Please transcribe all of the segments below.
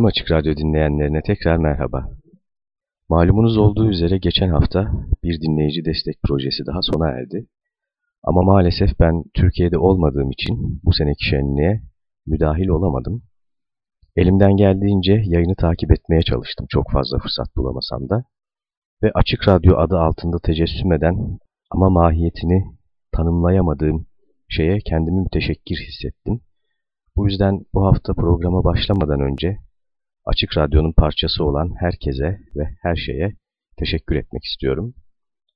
Tüm Açık Radyo dinleyenlerine tekrar merhaba. Malumunuz olduğu üzere geçen hafta bir dinleyici destek projesi daha sona erdi. Ama maalesef ben Türkiye'de olmadığım için bu seneki şenliğe müdahil olamadım. Elimden geldiğince yayını takip etmeye çalıştım çok fazla fırsat bulamasam da. Ve Açık Radyo adı altında tecessüm eden ama mahiyetini tanımlayamadığım şeye kendimi müteşekkir hissettim. Bu yüzden bu hafta programa başlamadan önce Açık Radyo'nun parçası olan herkese ve her şeye teşekkür etmek istiyorum.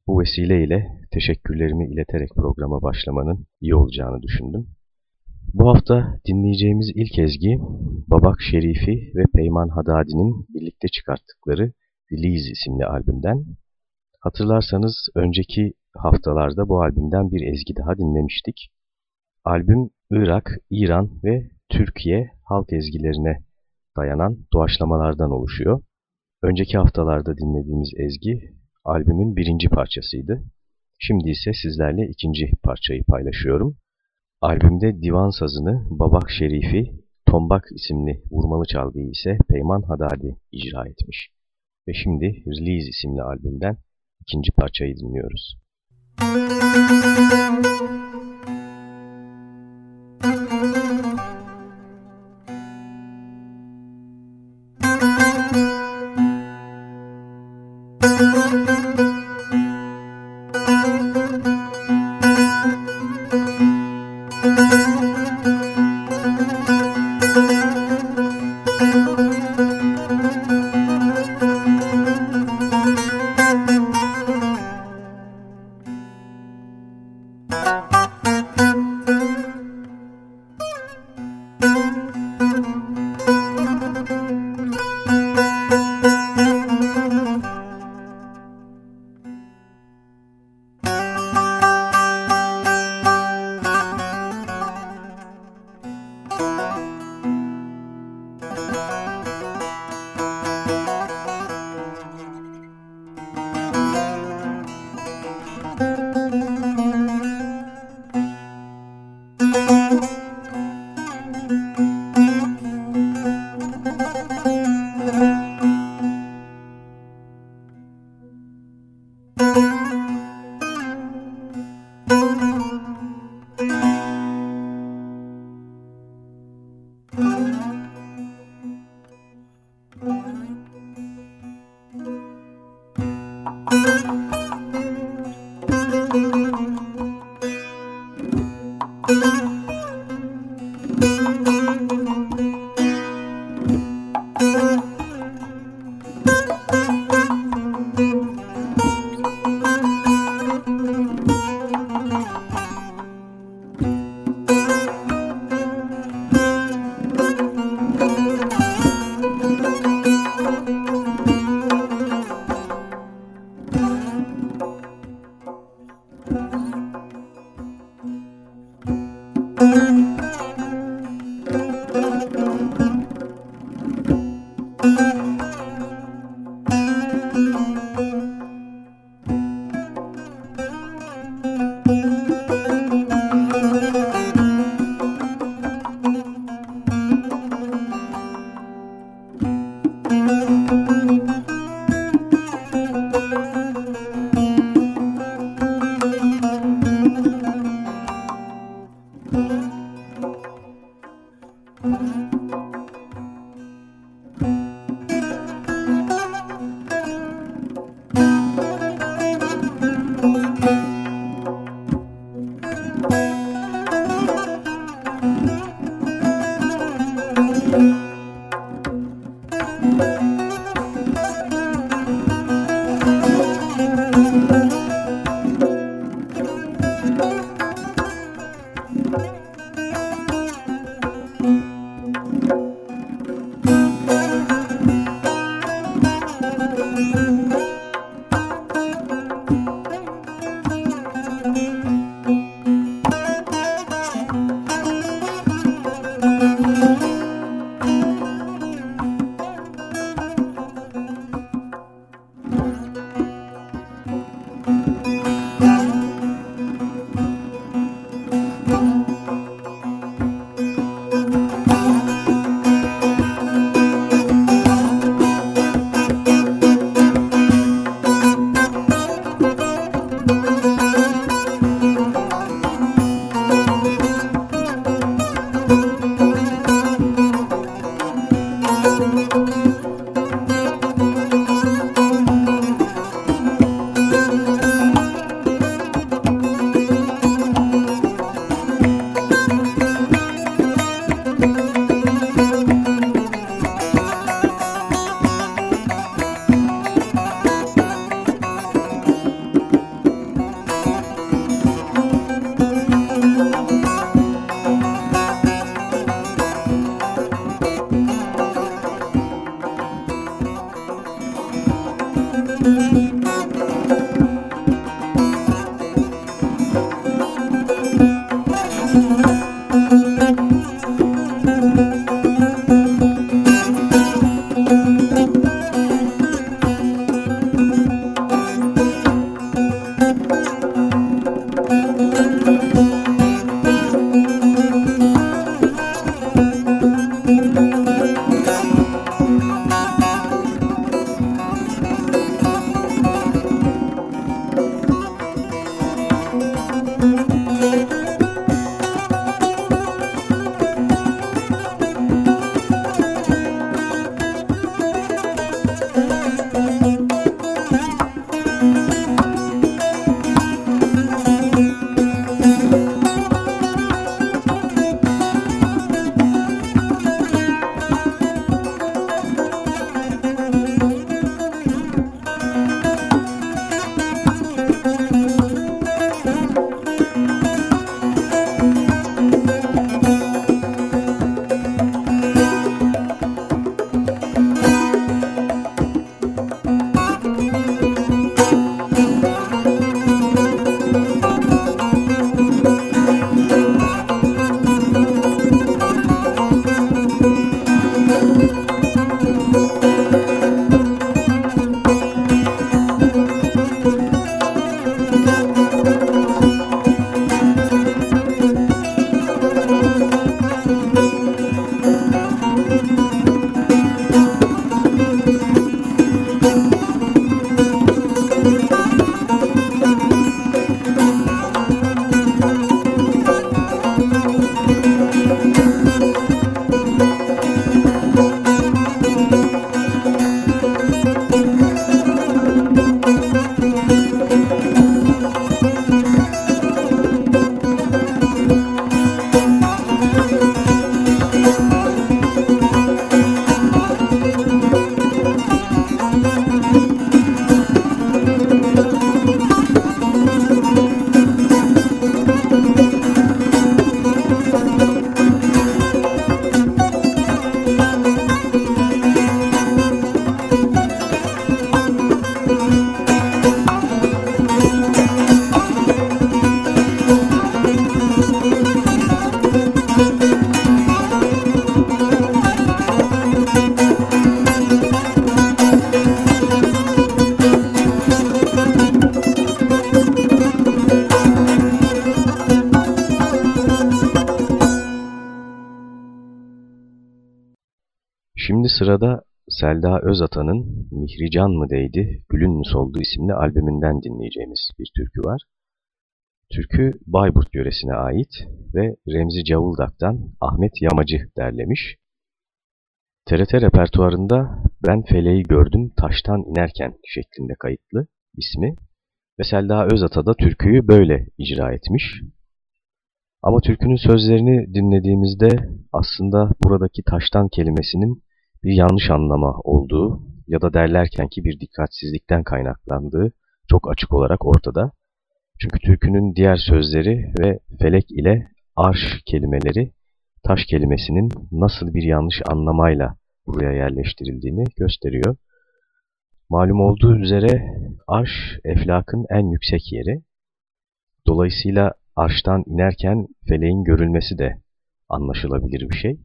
Bu vesileyle teşekkürlerimi ileterek programa başlamanın iyi olacağını düşündüm. Bu hafta dinleyeceğimiz ilk ezgi Babak Şerifi ve Peyman Hadadi'nin birlikte çıkarttıkları Release isimli albümden. Hatırlarsanız önceki haftalarda bu albümden bir ezgi daha dinlemiştik. Albüm Irak, İran ve Türkiye halk ezgilerine dayanan doğaçlamalardan oluşuyor. Önceki haftalarda dinlediğimiz ezgi albümün birinci parçasıydı. Şimdi ise sizlerle ikinci parçayı paylaşıyorum. Albümde divan sazını Babak Şerifi, Tombak isimli vurmalı çalgıyı ise Peyman Hadadi icra etmiş. Ve şimdi Release isimli albümden ikinci parçayı dinliyoruz. Müzik Selda Özatan'ın Mihrican mı değdi, Gülün mü soldu isimli albümünden dinleyeceğimiz bir türkü var. Türkü Bayburt yöresine ait ve Remzi Cavuldak'tan Ahmet Yamacı derlemiş. TRT repertuarında Ben Feleği Gördüm Taştan inerken şeklinde kayıtlı ismi ve Selda Özata da türküyü böyle icra etmiş. Ama türkünün sözlerini dinlediğimizde aslında buradaki taştan kelimesinin bir yanlış anlama olduğu ya da derlerken ki bir dikkatsizlikten kaynaklandığı çok açık olarak ortada. Çünkü türkünün diğer sözleri ve felek ile arş kelimeleri taş kelimesinin nasıl bir yanlış anlamayla buraya yerleştirildiğini gösteriyor. Malum olduğu üzere arş eflakın en yüksek yeri. Dolayısıyla arştan inerken feleğin görülmesi de anlaşılabilir bir şey.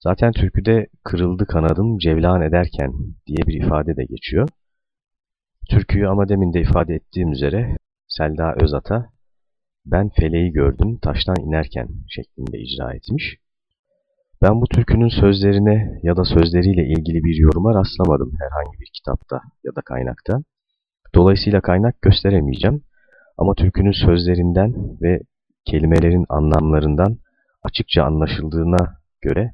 Zaten türküde kırıldı kanadım cevlan ederken diye bir ifade de geçiyor. Türküyü ama demin de ifade ettiğim üzere Selda Özata ben feleği gördüm taştan inerken şeklinde icra etmiş. Ben bu türkünün sözlerine ya da sözleriyle ilgili bir yoruma rastlamadım herhangi bir kitapta ya da kaynakta. Dolayısıyla kaynak gösteremeyeceğim ama türkünün sözlerinden ve kelimelerin anlamlarından açıkça anlaşıldığına göre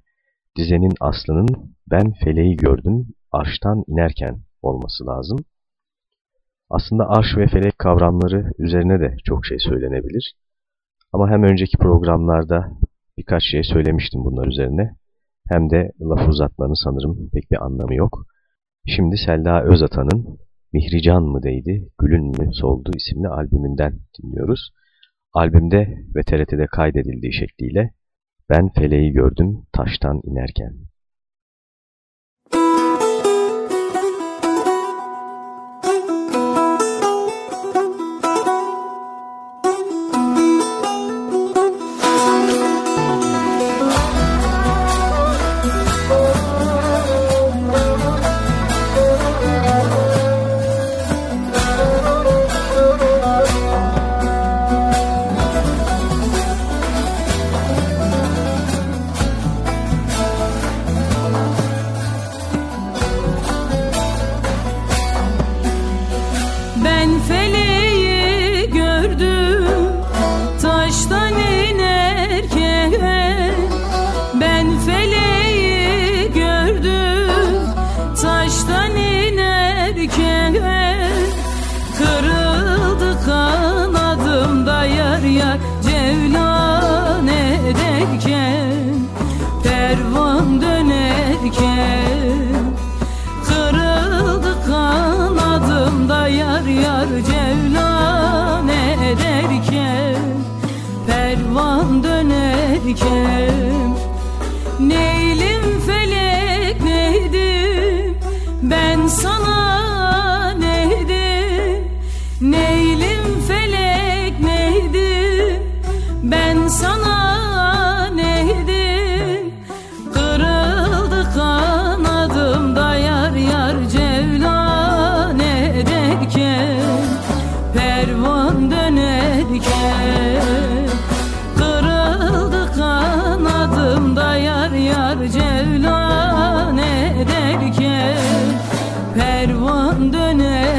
dizenin aslının ben feleği gördüm arştan inerken olması lazım. Aslında arş ve felek kavramları üzerine de çok şey söylenebilir. Ama hem önceki programlarda birkaç şey söylemiştim bunlar üzerine. Hem de laf uzatmanın sanırım pek bir anlamı yok. Şimdi Selda Özatan'ın Mihrican mı değdi, Gülün mü soldu isimli albümünden dinliyoruz. Albümde ve TRT'de kaydedildiği şekliyle ben feleği gördüm taştan inerken.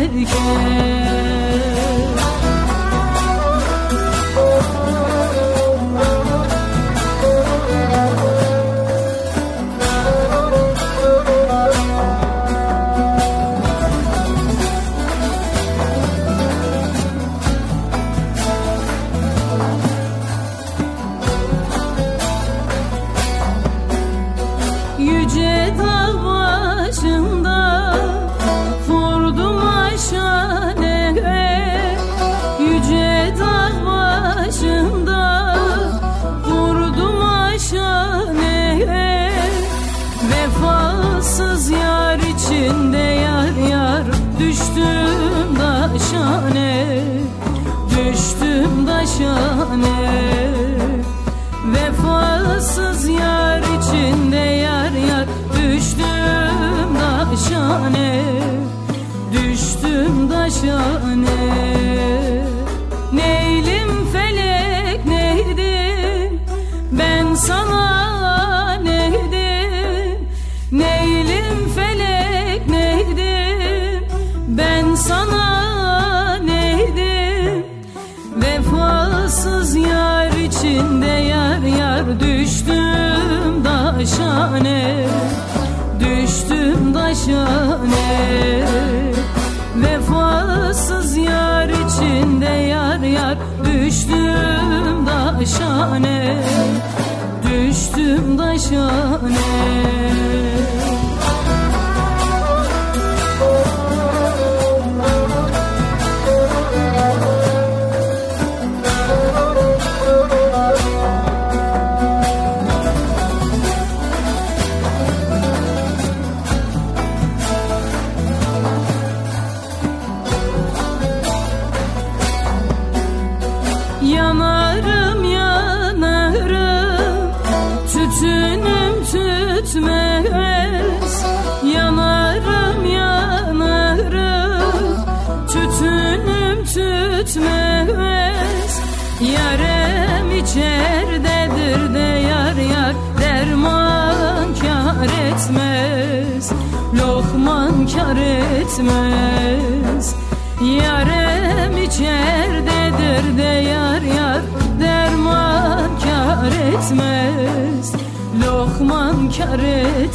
Etmez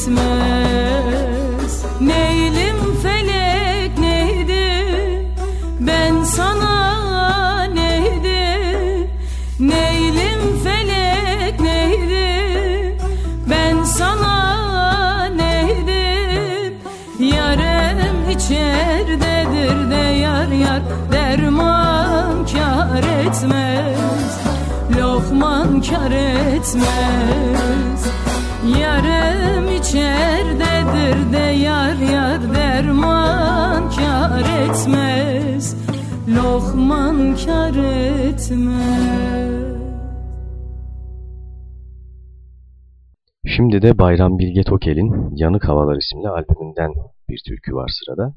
etmez Neylim felek neydi? Ben sana neydi? Neylim felek neydi? Ben sana neydim Yarem içerdedir de yar yar Derman kar etmez. Lokman kar etmez Şimdi de Bayram Bilge Tokel'in Yanık Havalar isimli albümünden bir türkü var sırada.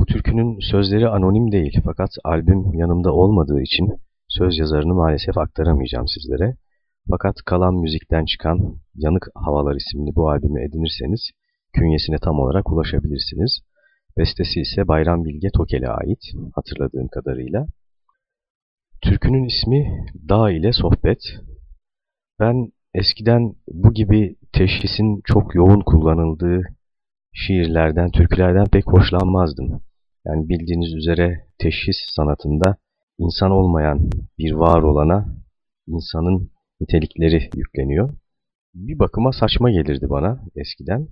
Bu türkünün sözleri anonim değil fakat albüm yanımda olmadığı için söz yazarını maalesef aktaramayacağım sizlere. Fakat kalan müzikten çıkan Yanık Havalar isimli bu albümü edinirseniz künyesine tam olarak ulaşabilirsiniz. Bestesi ise Bayram Bilge Tokel'e ait hatırladığım kadarıyla. Türkünün ismi Dağ ile Sohbet. Ben eskiden bu gibi teşhisin çok yoğun kullanıldığı şiirlerden, türkülerden pek hoşlanmazdım. Yani bildiğiniz üzere teşhis sanatında insan olmayan bir var olana insanın nitelikleri yükleniyor. Bir bakıma saçma gelirdi bana eskiden.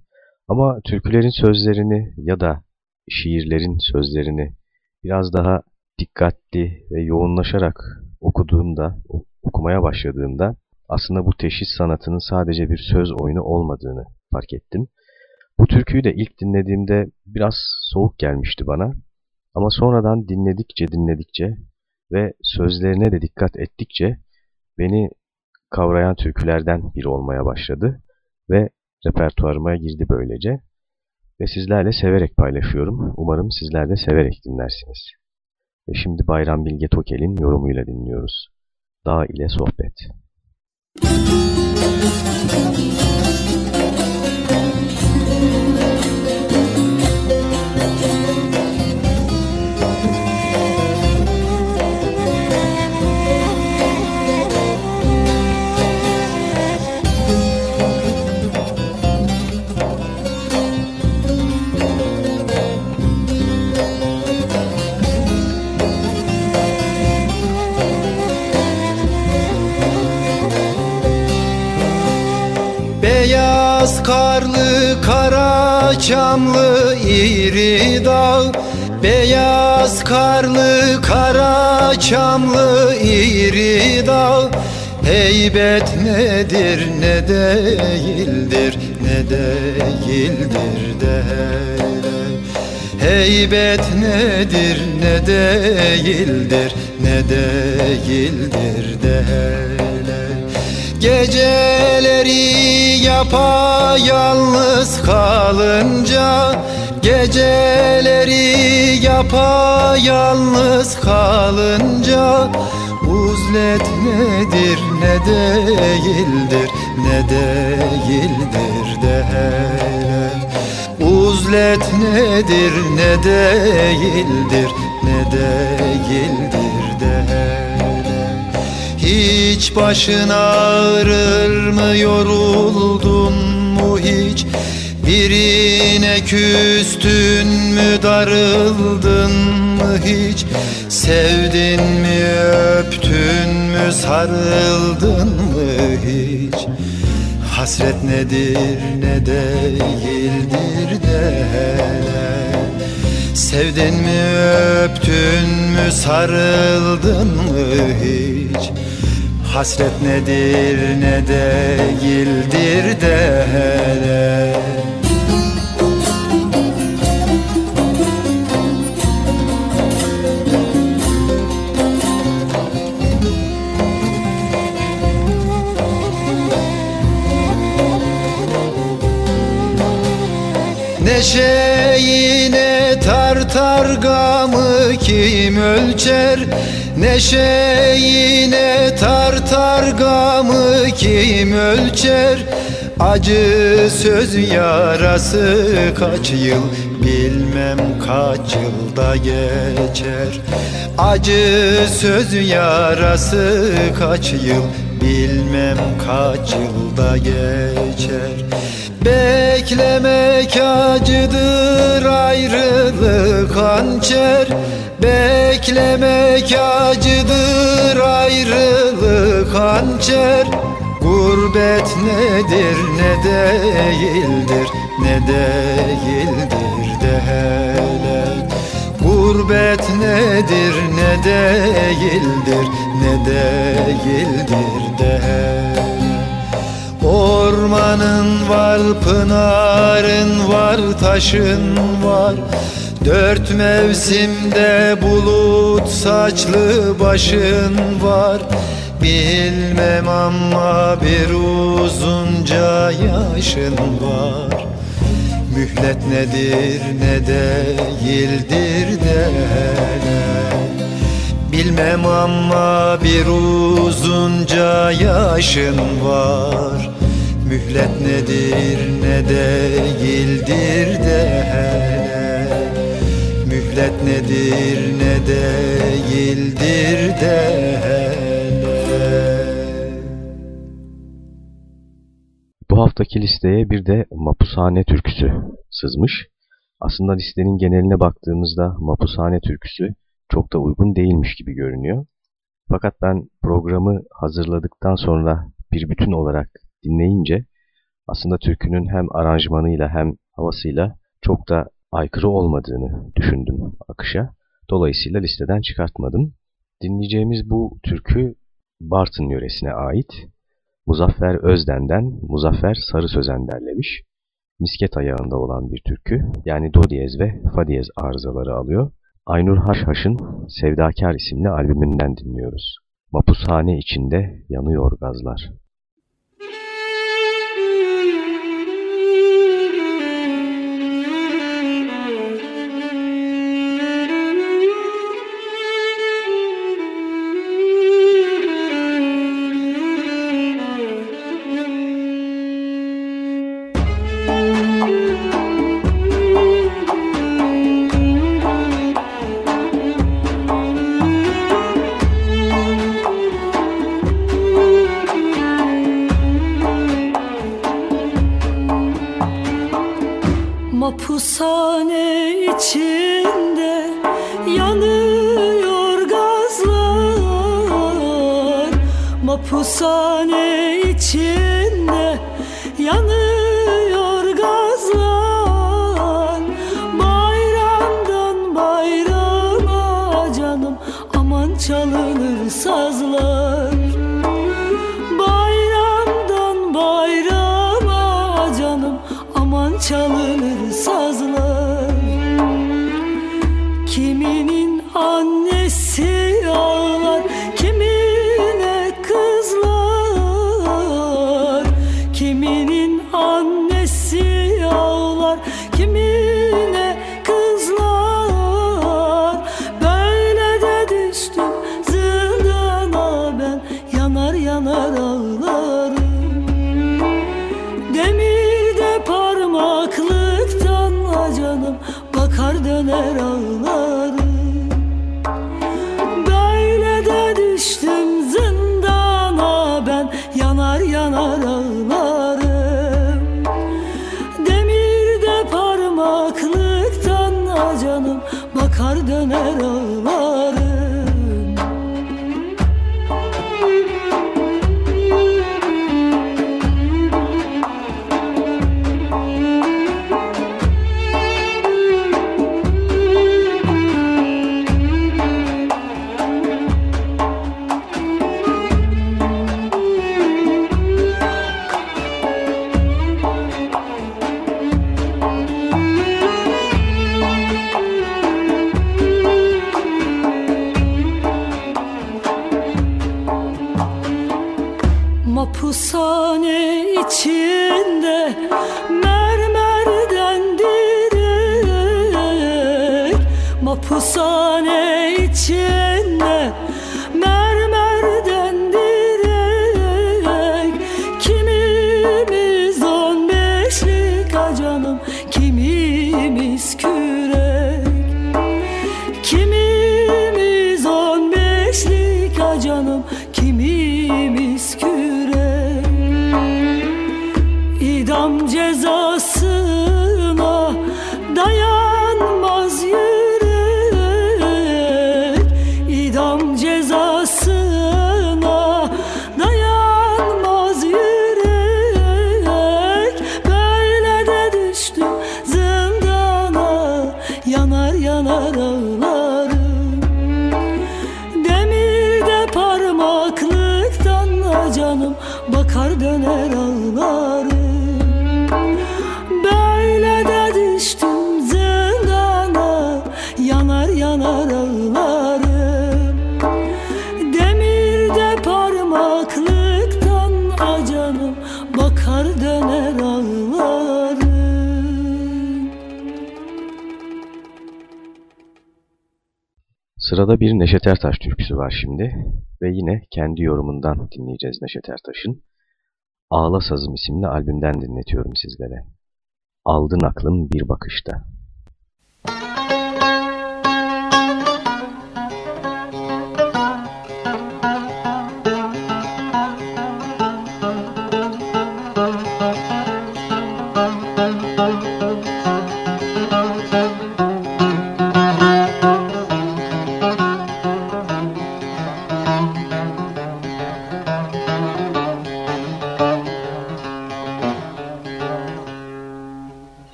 Ama türkülerin sözlerini ya da şiirlerin sözlerini biraz daha dikkatli ve yoğunlaşarak okuduğumda, okumaya başladığımda aslında bu teşhis sanatının sadece bir söz oyunu olmadığını fark ettim. Bu türküyü de ilk dinlediğimde biraz soğuk gelmişti bana. Ama sonradan dinledikçe dinledikçe ve sözlerine de dikkat ettikçe beni kavrayan türkülerden biri olmaya başladı ve repertuarıma girdi böylece. Ve sizlerle severek paylaşıyorum. Umarım sizler de severek dinlersiniz. Ve şimdi Bayram Bilge Tokel'in yorumuyla dinliyoruz. Dağ ile Sohbet. Müzik Beyaz karlı kara çamlı iri dağ. Beyaz karlı kara çamlı iri dağ. Heybet nedir ne değildir ne değildir de. Heybet nedir ne değildir ne değildir de Geceleri yapayalnız kalınca Geceleri yapayalnız kalınca Uzlet nedir ne değildir ne değildir de hele Uzlet nedir ne değildir ne değildir Hiç başın ağrır mı? Yoruldun mu hiç? Birine küstün mü? Darıldın mı hiç? Sevdin mi? Öptün mü? Sarıldın mı hiç? Hasret nedir? Ne değildir de hele Sevdin mi? Öptün mü? Sarıldın mı hiç Hasret nedir ne değildir de hele. Neşeyine tartar gamı kim ölçer Neşeyine tartar gamı kim ölçer? Acı söz yarası kaç yıl bilmem kaç yılda geçer. Acı söz yarası kaç yıl bilmem kaç yılda geçer. Beklemek acıdır ayrılık hançer Beklemek acıdır ayrılık hançer. Gurbet nedir ne değildir ne değildir de hele. Gurbet nedir ne değildir ne değildir de hele. Ormanın var, pınarın var, taşın var Dört mevsimde bulut saçlı başın var. Bilmem ama bir uzunca yaşın var. Mühlet nedir ne değildir de Bilmem ama bir uzunca yaşın var. Mühlet nedir ne değildir de Mühlet nedir ne değildir de Bu haftaki listeye bir de Mapushane türküsü sızmış. Aslında listenin geneline baktığımızda Mapushane türküsü çok da uygun değilmiş gibi görünüyor. Fakat ben programı hazırladıktan sonra bir bütün olarak dinleyince aslında türkünün hem aranjmanıyla hem havasıyla çok da aykırı olmadığını düşündüm akışa. Dolayısıyla listeden çıkartmadım. Dinleyeceğimiz bu türkü Bartın yöresine ait. Muzaffer Özden'den Muzaffer Sarı Sözen derlemiş. misket ayağında olan bir türkü yani do diyez ve fa diyez arızaları alıyor. Aynur Haşhaş'ın Sevdakar isimli albümünden dinliyoruz. Mapushane içinde yanıyor gazlar. içinde yanıyor gazlar mapushane için Annesi Sırada bir Neşet Ertaş türküsü var şimdi ve yine kendi yorumundan dinleyeceğiz Neşet Ertaş'ın. Ağla Sazım isimli albümden dinletiyorum sizlere. Aldın aklım bir bakışta.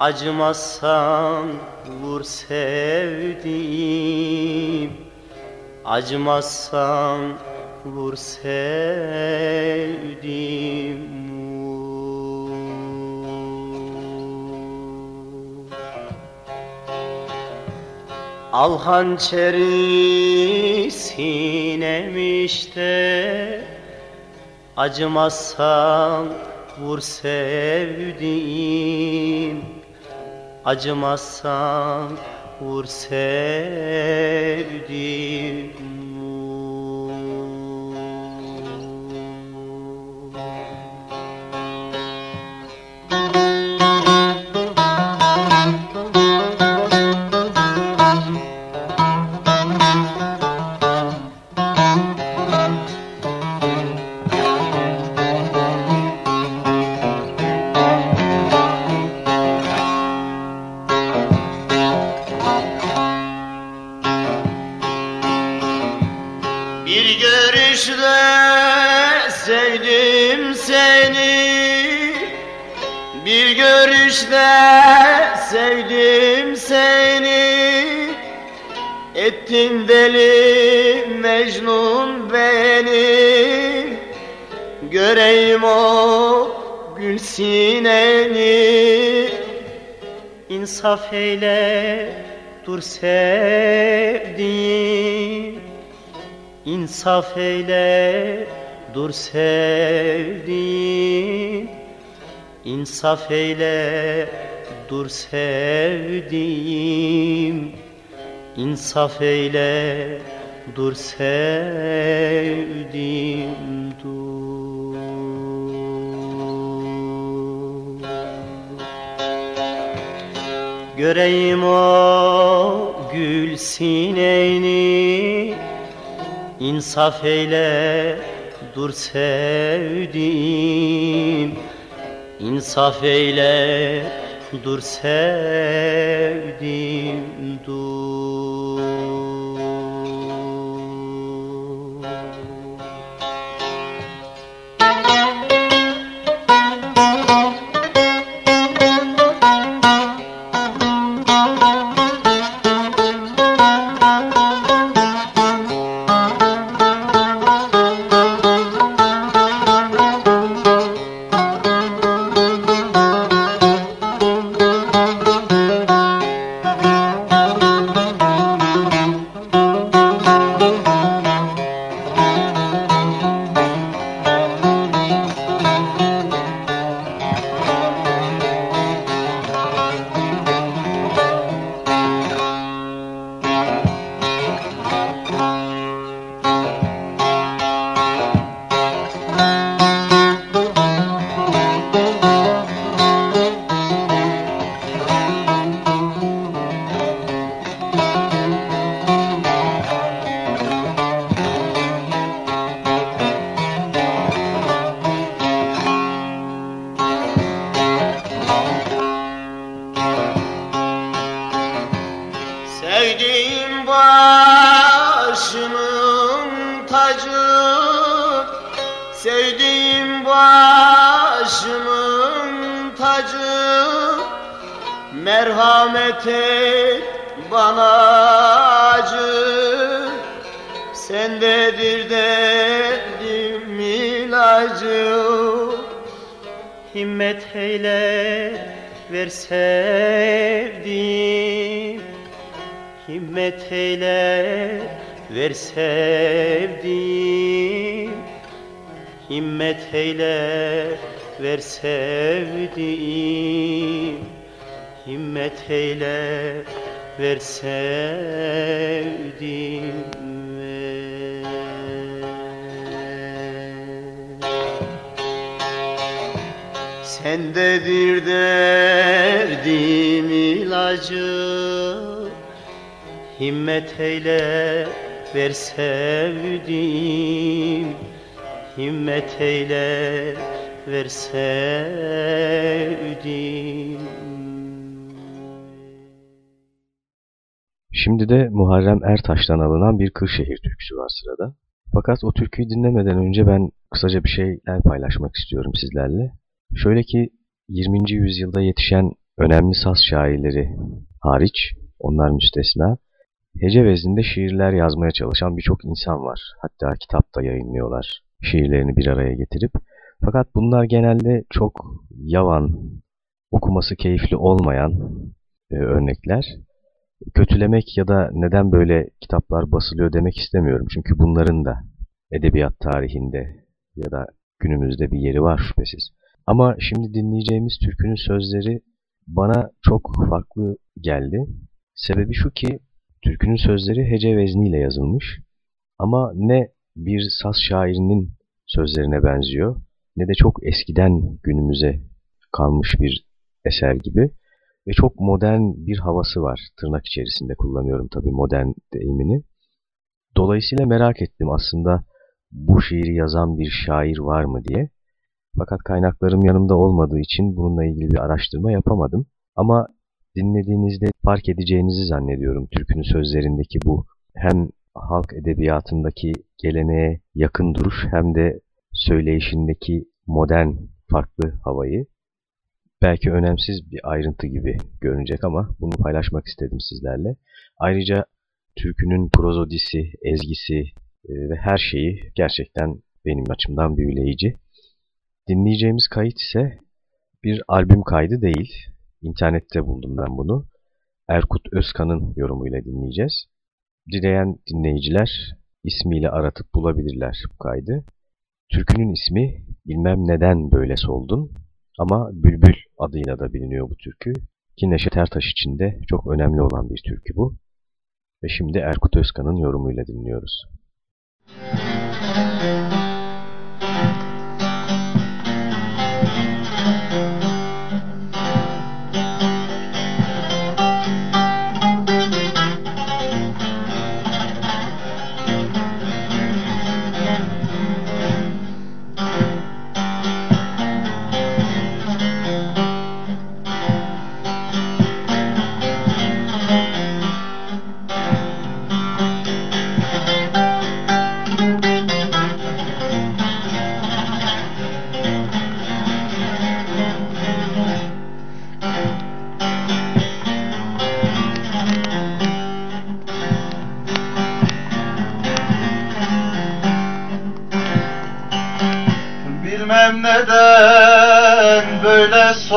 Acımazsan vur sevdiğim. Acımazsan vur sevdiğim. Al hançeri sinemişte Acımazsan vur sevdiğim Acımazsan vur sevdiğim eyle dur sevdiğim. İnsaf eyle dur sevdiğim. İnsaf eyle dur sevdiğim. İnsaf eyle dur sevdim dur Göreyim o gül sineni İnsaf eyle dur sevdim İnsaf eyle dur sevdim dur Merhamet et bana acı. Sendedir derdim ilacı. Himmet eyle ver sevdim Himmet eyle ver sevdim Himmet eyle ver sevdim Himmet eyle ver sevdim Sendedir derdim ilacı Himmet eyle ver sevdim Himmet eyle ver sevdim Şimdi de Muharrem Ertaş'tan alınan bir Kırşehir türküsü var sırada. Fakat o türküyü dinlemeden önce ben kısaca bir şeyler paylaşmak istiyorum sizlerle. Şöyle ki 20. yüzyılda yetişen önemli saz şairleri hariç, onlar müstesna, hece vezninde şiirler yazmaya çalışan birçok insan var. Hatta kitapta yayınlıyorlar şiirlerini bir araya getirip. Fakat bunlar genelde çok yavan, okuması keyifli olmayan e, örnekler. Kötülemek ya da neden böyle kitaplar basılıyor demek istemiyorum. Çünkü bunların da edebiyat tarihinde ya da günümüzde bir yeri var şüphesiz. Ama şimdi dinleyeceğimiz türkünün sözleri bana çok farklı geldi. Sebebi şu ki türkünün sözleri hece vezniyle yazılmış ama ne bir saz şairinin sözlerine benziyor ne de çok eskiden günümüze kalmış bir eser gibi ve çok modern bir havası var. Tırnak içerisinde kullanıyorum tabii modern deyimini. Dolayısıyla merak ettim aslında bu şiiri yazan bir şair var mı diye. Fakat kaynaklarım yanımda olmadığı için bununla ilgili bir araştırma yapamadım. Ama dinlediğinizde fark edeceğinizi zannediyorum türkünün sözlerindeki bu hem halk edebiyatındaki geleneğe yakın duruş hem de söyleyişindeki modern farklı havayı. Belki önemsiz bir ayrıntı gibi görünecek ama bunu paylaşmak istedim sizlerle. Ayrıca türkünün prozodisi, ezgisi e, ve her şeyi gerçekten benim açımdan büyüleyici. Dinleyeceğimiz kayıt ise bir albüm kaydı değil. İnternette buldum ben bunu. Erkut Özkan'ın yorumuyla dinleyeceğiz. Dileyen dinleyiciler ismiyle aratıp bulabilirler bu kaydı. Türkünün ismi bilmem neden böyle soldun ama Bülbül adıyla da biliniyor bu türkü. Ki Neşet Ertaş için de çok önemli olan bir türkü bu. Ve şimdi Erkut Özkan'ın yorumuyla dinliyoruz. Müzik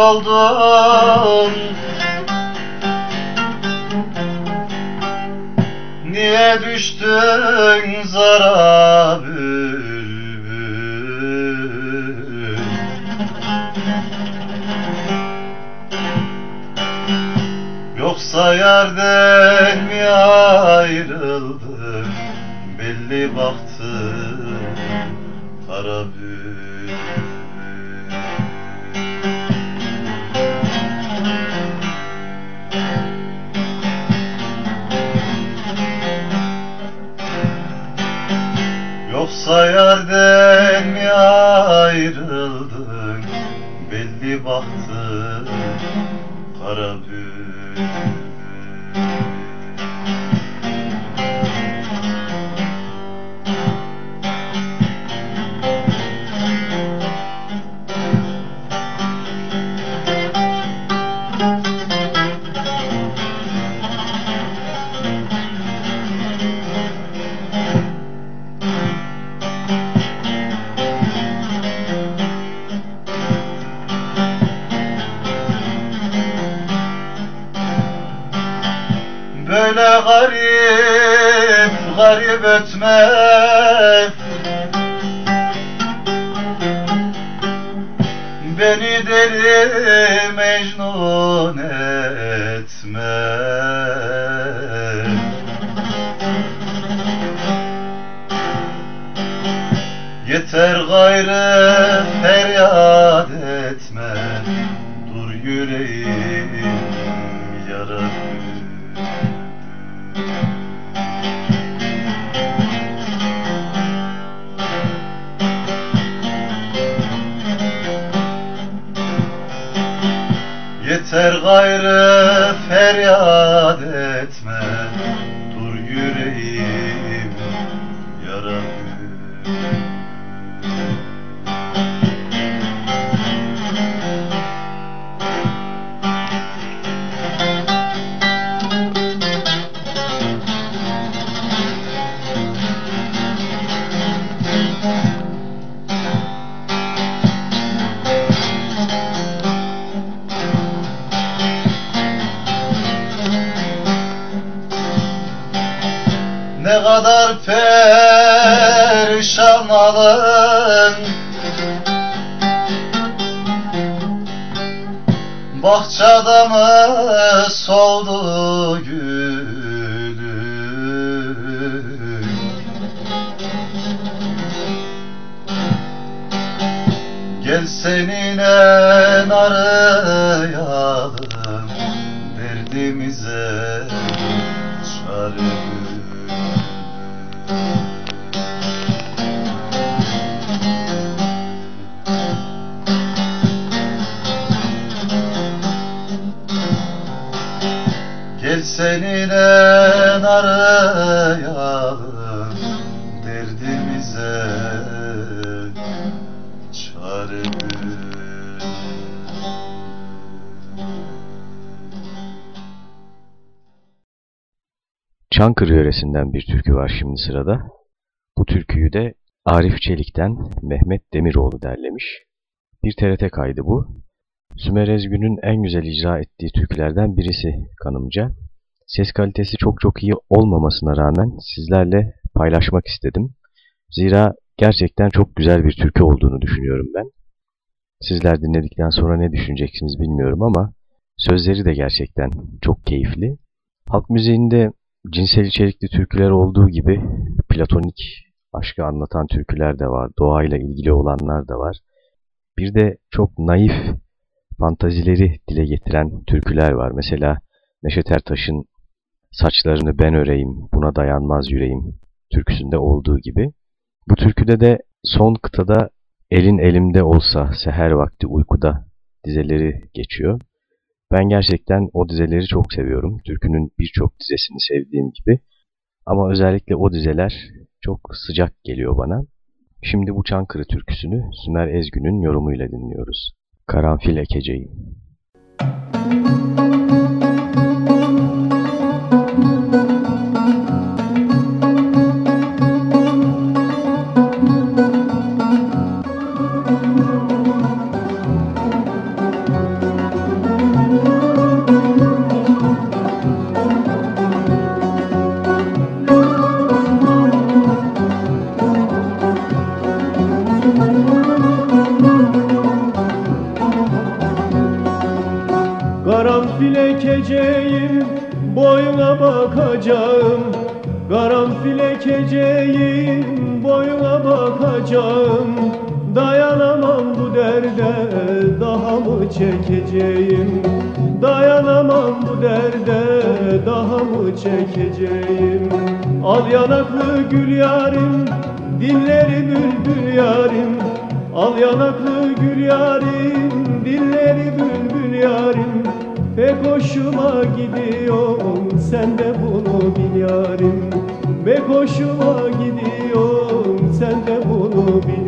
oldun Niye düştün zara bülbül? Yoksa yerden Beni deli mecnun etme. Yeter gayrı gayrı feryat alın Bahçada mı soldu gülüm Gel seninle arayalım seninle arayalım derdimize çare. Çankırı yöresinden bir türkü var şimdi sırada. Bu türküyü de Arif Çelik'ten Mehmet Demiroğlu derlemiş. Bir TRT kaydı bu. Sümer Ezgün'ün en güzel icra ettiği türkülerden birisi kanımca. Ses kalitesi çok çok iyi olmamasına rağmen sizlerle paylaşmak istedim. Zira gerçekten çok güzel bir türkü olduğunu düşünüyorum ben. Sizler dinledikten sonra ne düşüneceksiniz bilmiyorum ama sözleri de gerçekten çok keyifli. Halk müziğinde cinsel içerikli türküler olduğu gibi platonik aşkı anlatan türküler de var. Doğayla ilgili olanlar da var. Bir de çok naif fantazileri dile getiren türküler var. Mesela Neşet Ertaş'ın Saçlarını ben öreyim, buna dayanmaz yüreğim türküsünde olduğu gibi. Bu türküde de son kıtada elin elimde olsa seher vakti uykuda dizeleri geçiyor. Ben gerçekten o dizeleri çok seviyorum. Türkünün birçok dizesini sevdiğim gibi. Ama özellikle o dizeler çok sıcak geliyor bana. Şimdi bu Çankırı türküsünü Sümer Ezgün'ün yorumuyla dinliyoruz. Karanfil ekeceğim. Karanfil çekeceğim. Al yanaklı gül yarim, dinleri bülbül yarim. Al yanaklı gül yarim, dilleri bülbül yarim. Pek hoşuma gidiyor, sen de bunu bil yarim. Pek hoşuma gidiyor, sen de bunu bil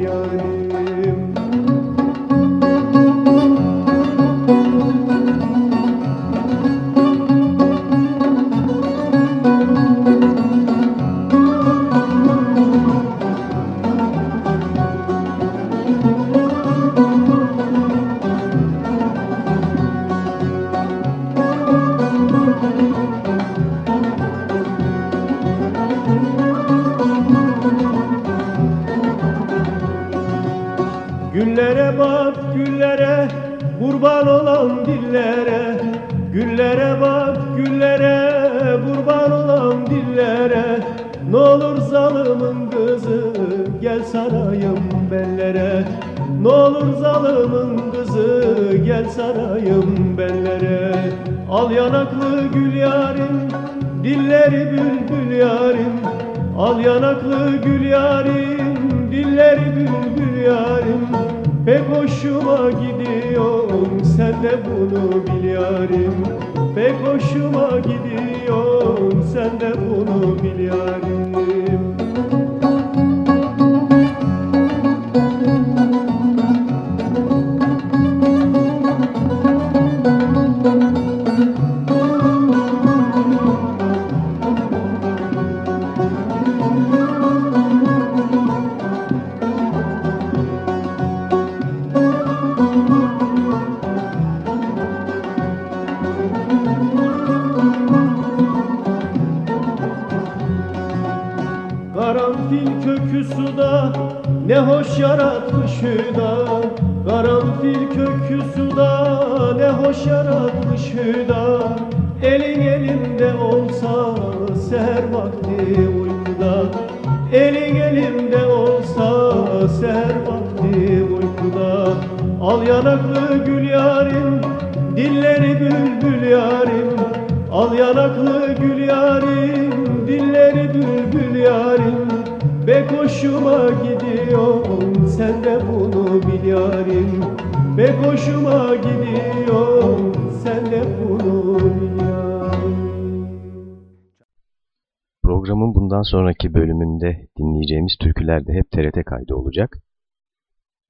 yanaklı gül yarim? Dilleri bülbül yarim. Al yanaklı gül yarim. Dilleri bülbül yarim. Pek hoşuma gidiyor. Sen de bunu bil yarim. Pek hoşuma gidiyor. Sen de bunu bil yarim kaydı olacak.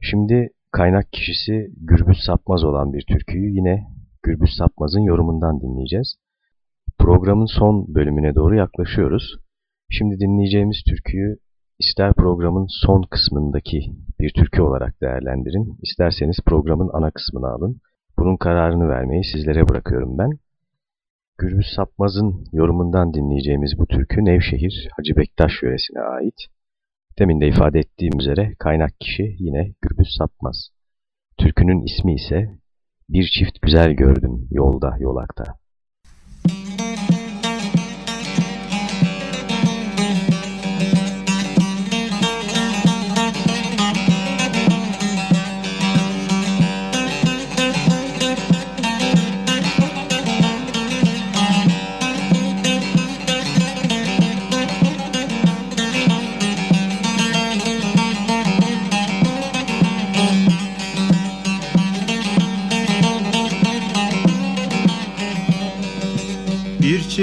Şimdi kaynak kişisi Gürbüz Sapmaz olan bir türküyü yine Gürbüz Sapmaz'ın yorumundan dinleyeceğiz. Programın son bölümüne doğru yaklaşıyoruz. Şimdi dinleyeceğimiz türküyü ister programın son kısmındaki bir türkü olarak değerlendirin, isterseniz programın ana kısmını alın. Bunun kararını vermeyi sizlere bırakıyorum ben. Gürbüz Sapmaz'ın yorumundan dinleyeceğimiz bu türkü Nevşehir Hacı Bektaş yöresine ait. Demin de ifade ettiğim üzere kaynak kişi yine Gürbüz Sapmaz. Türkünün ismi ise Bir Çift Güzel Gördüm Yolda Yolakta.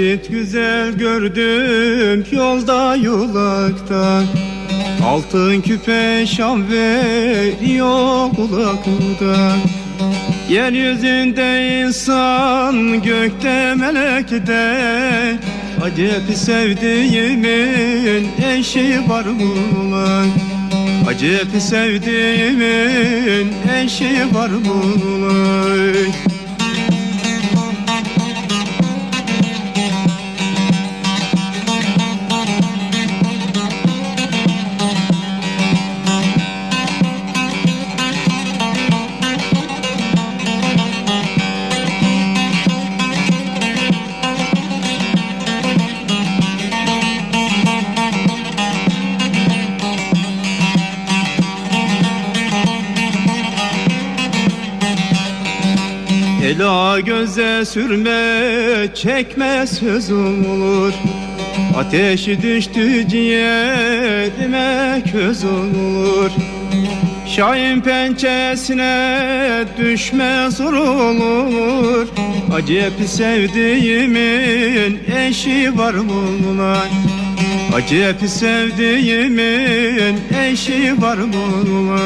Çift güzel gördüm yolda yolakta. Altın küpe şam veriyor kulakta Yeryüzünde insan gökte melekte. Acep sevdiğimin eşi var mı lan Acep sevdiğimin eşi var mı lan Ela göze sürme çekme sözüm olur. Ateşi düştü ciğerime köz olur. Şahin pençesine düşme zor olur. Acep sevdiğimin eşi var lan Acep sevdiğimin eşi var mı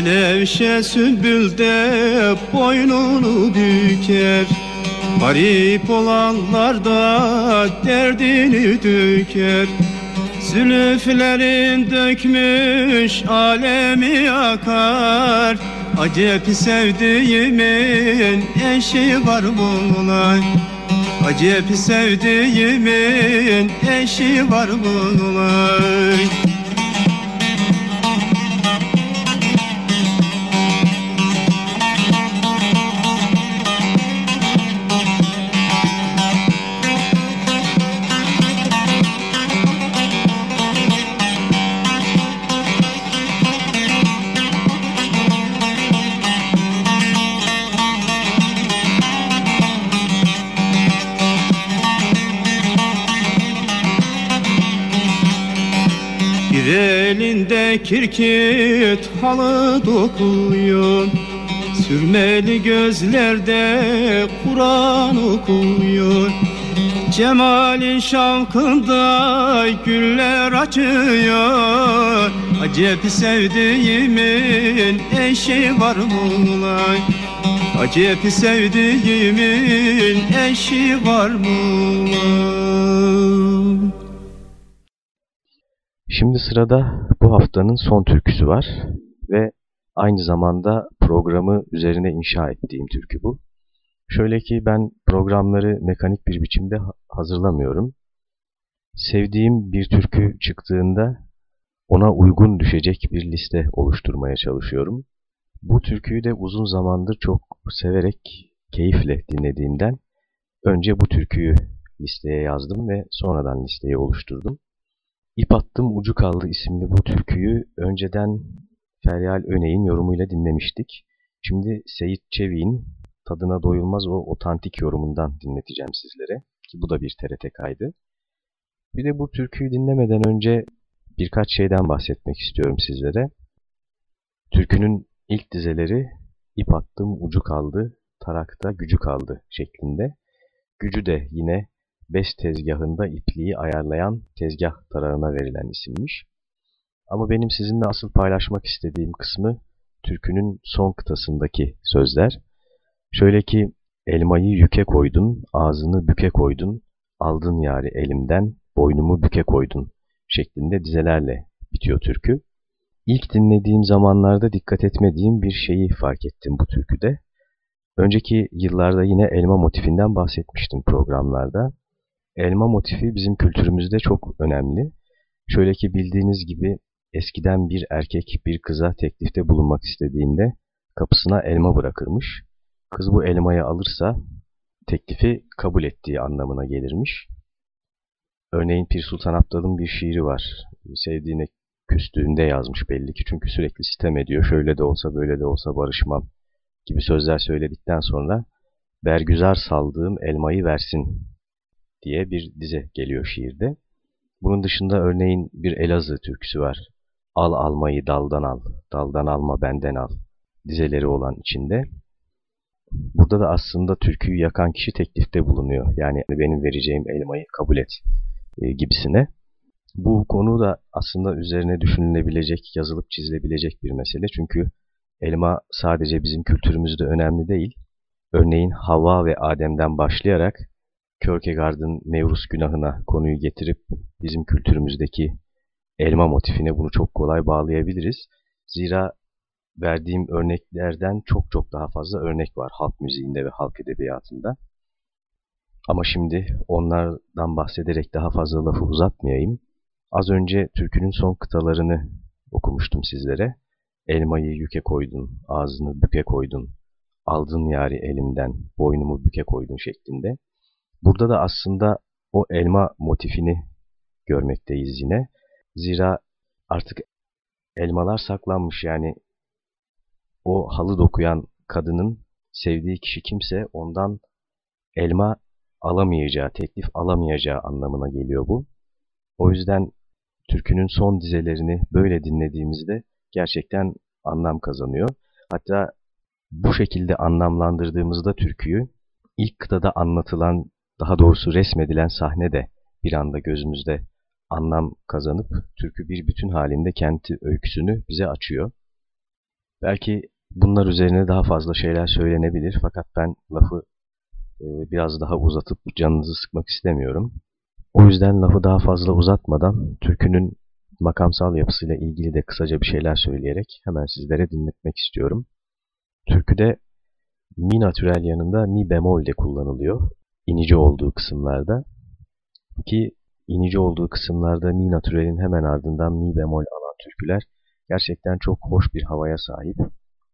lan Beni Gevşe sümbül de boynunu büker. Garip olanlar da derdini döker. Zülüflerin dökmüş alemi akar. Acep sevdiğimin eşi var bunlar. Acep sevdiğimin eşi var bunlar kirkit halı dokuyor Sürmeli gözlerde Kur'an okuyor Cemalin şavkında güller açıyor Acep sevdiğimin eşi var lan? Acep sevdiğimin eşi var lan? Şimdi sırada bu haftanın son türküsü var ve aynı zamanda programı üzerine inşa ettiğim türkü bu. Şöyle ki ben programları mekanik bir biçimde ha- hazırlamıyorum. Sevdiğim bir türkü çıktığında ona uygun düşecek bir liste oluşturmaya çalışıyorum. Bu türküyü de uzun zamandır çok severek, keyifle dinlediğimden önce bu türküyü listeye yazdım ve sonradan listeyi oluşturdum. İp attım ucu kaldı isimli bu türküyü önceden Feryal Öney'in yorumuyla dinlemiştik. Şimdi Seyit Çevik'in tadına doyulmaz o otantik yorumundan dinleteceğim sizlere. Ki bu da bir TRT kaydı. Bir de bu türküyü dinlemeden önce birkaç şeyden bahsetmek istiyorum sizlere. Türkünün ilk dizeleri ip attım ucu kaldı, tarakta gücü kaldı şeklinde. Gücü de yine bes tezgahında ipliği ayarlayan tezgah tarağına verilen isimmiş. Ama benim sizinle asıl paylaşmak istediğim kısmı türkünün son kıtasındaki sözler. Şöyle ki elmayı yüke koydun, ağzını büke koydun, aldın yari elimden, boynumu büke koydun şeklinde dizelerle bitiyor türkü. İlk dinlediğim zamanlarda dikkat etmediğim bir şeyi fark ettim bu türküde. Önceki yıllarda yine elma motifinden bahsetmiştim programlarda. Elma motifi bizim kültürümüzde çok önemli. Şöyle ki bildiğiniz gibi eskiden bir erkek bir kıza teklifte bulunmak istediğinde kapısına elma bırakırmış. Kız bu elmayı alırsa teklifi kabul ettiği anlamına gelirmiş. Örneğin Pir Sultan Abdal'ın bir şiiri var. Sevdiğine küstüğünde yazmış belli ki çünkü sürekli sitem ediyor. Şöyle de olsa böyle de olsa barışmam gibi sözler söyledikten sonra Bergüzar saldığım elmayı versin diye bir dize geliyor şiirde. Bunun dışında örneğin bir Elazığ türküsü var. Al almayı daldan al, daldan alma benden al dizeleri olan içinde. Burada da aslında türküyü yakan kişi teklifte bulunuyor. Yani benim vereceğim elmayı kabul et e, gibisine. Bu konu da aslında üzerine düşünülebilecek, yazılıp çizilebilecek bir mesele. Çünkü elma sadece bizim kültürümüzde önemli değil. Örneğin Havva ve Adem'den başlayarak Kierkegaard'ın Mevrus günahına konuyu getirip bizim kültürümüzdeki elma motifine bunu çok kolay bağlayabiliriz. Zira verdiğim örneklerden çok çok daha fazla örnek var halk müziğinde ve halk edebiyatında. Ama şimdi onlardan bahsederek daha fazla lafı uzatmayayım. Az önce türkünün son kıtalarını okumuştum sizlere. Elmayı yüke koydun, ağzını büke koydun, aldın yari elimden, boynumu büke koydun şeklinde. Burada da aslında o elma motifini görmekteyiz yine. Zira artık elmalar saklanmış yani o halı dokuyan kadının sevdiği kişi kimse ondan elma alamayacağı, teklif alamayacağı anlamına geliyor bu. O yüzden türkünün son dizelerini böyle dinlediğimizde gerçekten anlam kazanıyor. Hatta bu şekilde anlamlandırdığımızda türküyü ilk kıtada anlatılan, daha doğrusu resmedilen sahne de bir anda gözümüzde anlam kazanıp türkü bir bütün halinde kendi öyküsünü bize açıyor. Belki Bunlar üzerine daha fazla şeyler söylenebilir fakat ben lafı e, biraz daha uzatıp canınızı sıkmak istemiyorum. O yüzden lafı daha fazla uzatmadan türkünün makamsal yapısıyla ilgili de kısaca bir şeyler söyleyerek hemen sizlere dinletmek istiyorum. Türküde mi natürel yanında mi bemol de kullanılıyor. İnici olduğu kısımlarda. Ki inici olduğu kısımlarda mi natürelin hemen ardından mi bemol alan türküler gerçekten çok hoş bir havaya sahip.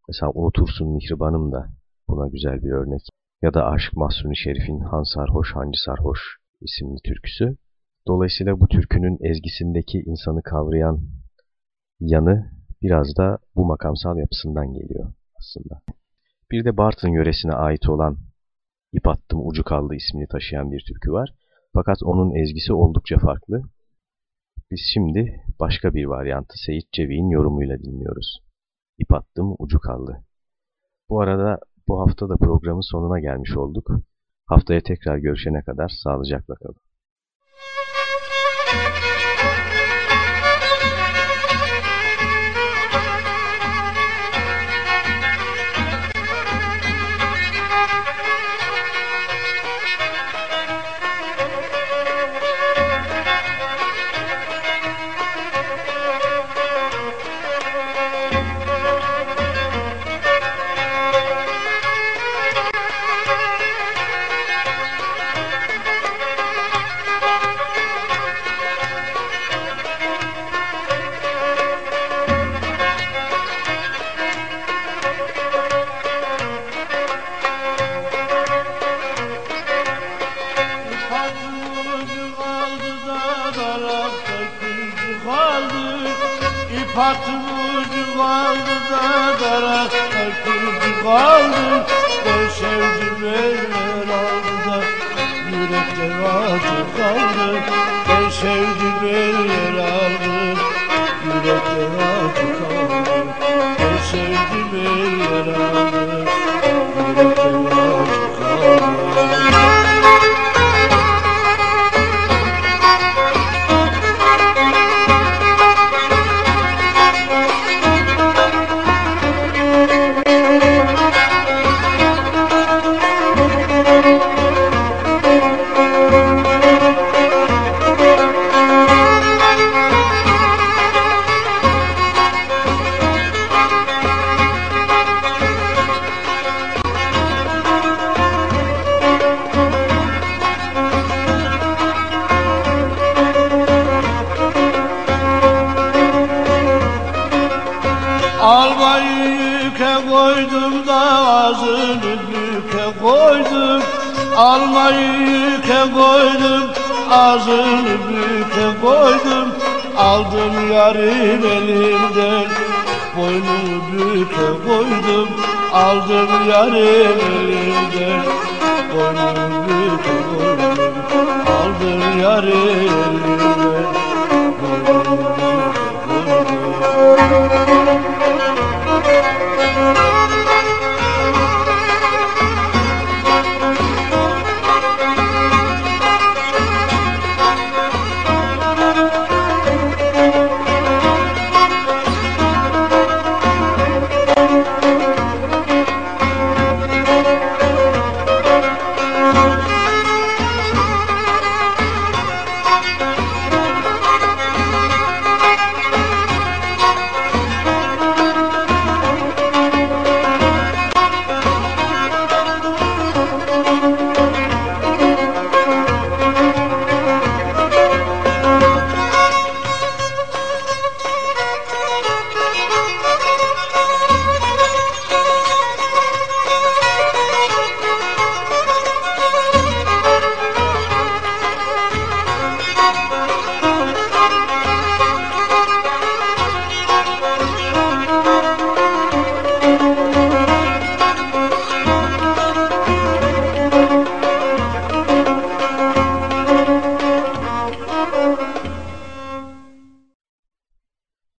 Mesela Unutursun Mihribanım da buna güzel bir örnek. Ya da Aşık Mahsuni Şerif'in Han Sarhoş Hancı Sarhoş isimli türküsü. Dolayısıyla bu türkünün ezgisindeki insanı kavrayan yanı biraz da bu makamsal yapısından geliyor aslında. Bir de Bartın yöresine ait olan İp Attım Ucu Kaldı ismini taşıyan bir türkü var. Fakat onun ezgisi oldukça farklı. Biz şimdi başka bir varyantı Seyit Cevi'nin yorumuyla dinliyoruz. İp attım ucu kaldı. Bu arada bu hafta da programın sonuna gelmiş olduk. Haftaya tekrar görüşene kadar sağlıcakla kalın. Albayı yüke koydum da ağzını büke koydum. Almayı yüke koydum ağzını büke koydum. Aldım yarim elimden boynu büke koydum. Aldım yarim elimden boynu büke koydum. Aldım yarim elimden boynu Thank you.